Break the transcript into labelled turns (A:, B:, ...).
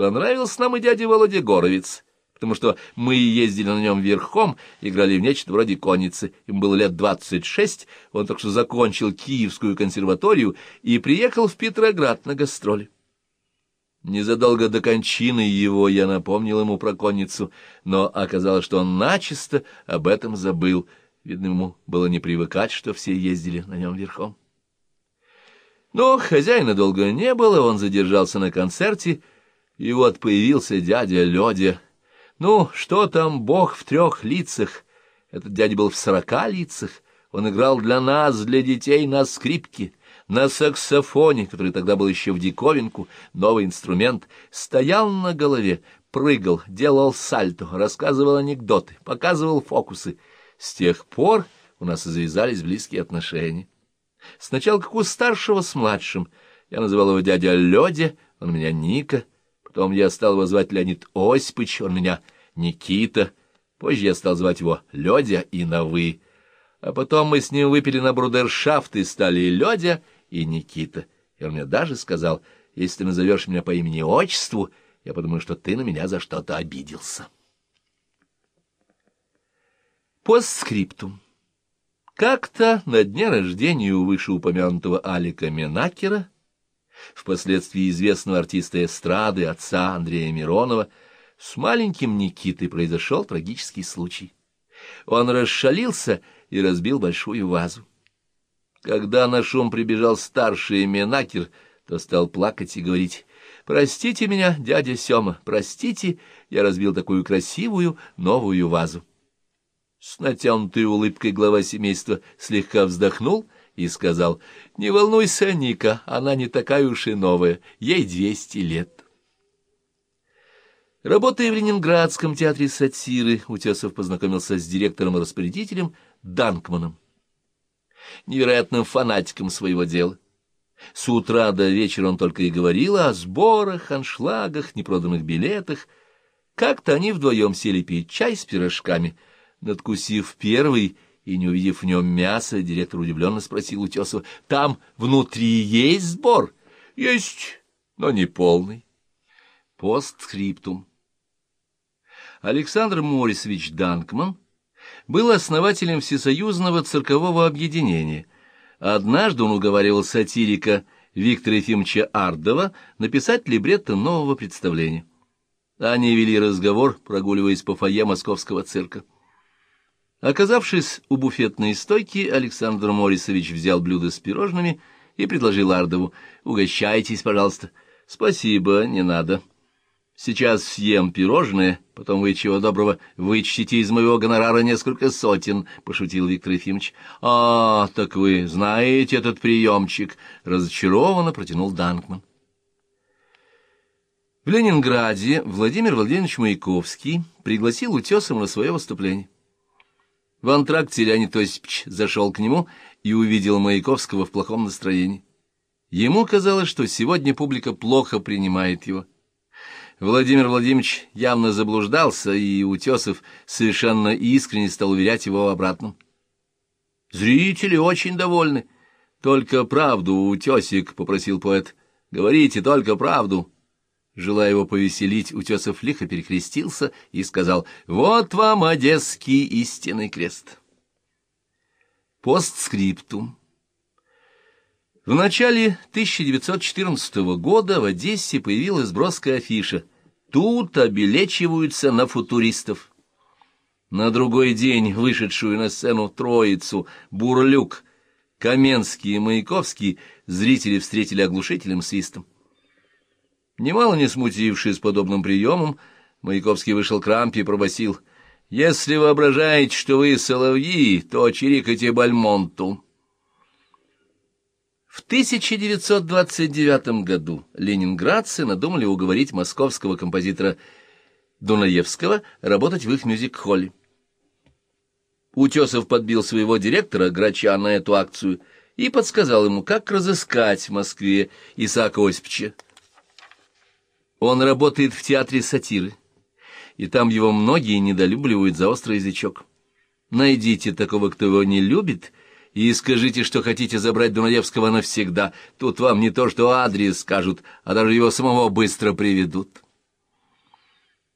A: Понравился нам и дядя Володя Горовец, потому что мы ездили на нем верхом, играли в нечто вроде конницы. Ему было лет двадцать шесть, он только что закончил Киевскую консерваторию и приехал в Петроград на гастроли. Незадолго до кончины его я напомнил ему про конницу, но оказалось, что он начисто об этом забыл. Видно, ему было не привыкать, что все ездили на нем верхом. Но хозяина долго не было, он задержался на концерте, и вот появился дядя Лёдя. Ну, что там, бог в трех лицах? Этот дядя был в сорока лицах. Он играл для нас, для детей, на скрипке, на саксофоне, который тогда был еще в диковинку, новый инструмент, стоял на голове, прыгал, делал сальто, рассказывал анекдоты, показывал фокусы. С тех пор у нас завязались близкие отношения. Сначала как у старшего с младшим. Я называл его дядя Лёдя, он меня Ника. Потом я стал его звать Леонид Осипович, он меня Никита. Позже я стал звать его Лёдя и на «вы». А потом мы с ним выпили на брудершафт и стали Лёдя и Никита. И он мне даже сказал, если ты назовешь меня по имени-отчеству, я подумаю, что ты на меня за что-то обиделся. Постскриптум. Как-то на дне рождения у вышеупомянутого Алика Менакера, впоследствии известного артиста эстрады, отца Андрея Миронова, с маленьким Никитой произошел трагический случай. Он расшалился и разбил большую вазу. Когда на шум прибежал старший Менакер, то стал плакать и говорить, «Простите меня, дядя Сема, простите, я разбил такую красивую новую вазу». С натянутой улыбкой глава семейства слегка вздохнул и сказал, «Не волнуйся, Ника, она не такая уж и новая, ей двести лет». Работая в Ленинградском театре сатиры, Утесов познакомился с директором и распорядителем Данкманом, невероятным фанатиком своего дела. С утра до вечера он только и говорил о сборах, аншлагах, непроданных билетах. Как-то они вдвоем сели пить чай с пирожками — Надкусив первый и не увидев в нем мяса, директор удивленно спросил Утесова, «Там внутри есть сбор?» «Есть, но не полный». Постскриптум. Александр Морисович Данкман был основателем Всесоюзного циркового объединения. Однажды он уговаривал сатирика Виктора Ефимовича Ардова написать либретто нового представления. Они вели разговор, прогуливаясь по фойе московского цирка. Оказавшись у буфетной стойки, Александр Морисович взял блюдо с пирожными и предложил Ардову. «Угощайтесь, пожалуйста». «Спасибо, не надо. Сейчас съем пирожное, потом вы, чего доброго, вычтите из моего гонорара несколько сотен», — пошутил Виктор Ефимович. «А, так вы знаете этот приемчик», — разочарованно протянул Данкман. В Ленинграде Владимир Владимирович Маяковский пригласил Утесова на свое выступление. В антракте Леонид Осипович зашел к нему и увидел Маяковского в плохом настроении. Ему казалось, что сегодня публика плохо принимает его. Владимир Владимирович явно заблуждался, и Утесов совершенно искренне стал уверять его в обратном. «Зрители очень довольны. Только правду, Утесик», — попросил поэт. «Говорите только правду». Желая его повеселить, Утесов лихо перекрестился и сказал «Вот вам одесский истинный крест». Постскриптум. В начале 1914 года в Одессе появилась броская афиша «Тут обелечиваются на футуристов». На другой день вышедшую на сцену троицу Бурлюк, Каменский и Маяковский зрители встретили оглушительным свистом. Немало не смутившись подобным приемом, Маяковский вышел к рампе и пробасил: «Если воображаете, что вы соловьи, то чирикайте Бальмонту». В 1929 году ленинградцы надумали уговорить московского композитора Дунаевского работать в их мюзик-холле. Утесов подбил своего директора, Грача, на эту акцию и подсказал ему, как разыскать в Москве Исаака Осиповича. Он работает в театре сатиры, и там его многие недолюбливают за острый язычок. Найдите такого, кто его не любит, и скажите, что хотите забрать Дунаевского навсегда. Тут вам не то что адрес скажут, а даже его самого быстро приведут».